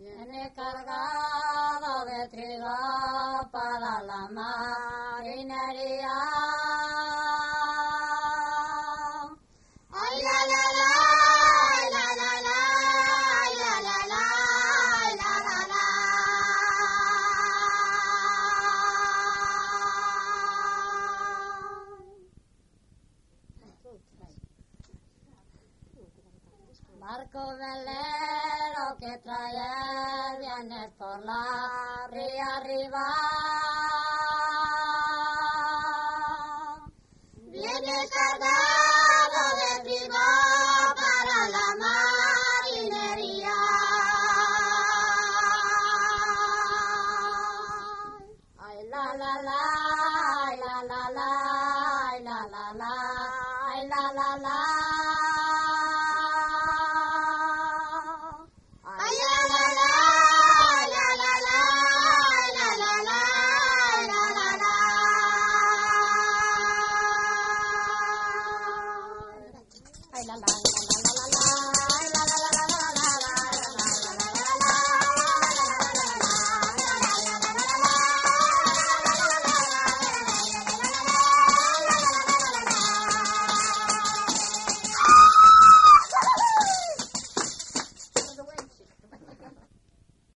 Viene cargado de trigo para la marinería. Ay, la, la, la, que traer vienes por la ría arriba. Vienes cargado de trigo para la marinería. Ay, la, la, la, ay, la, la, la, ay, la, la, la, ay, la, la, la.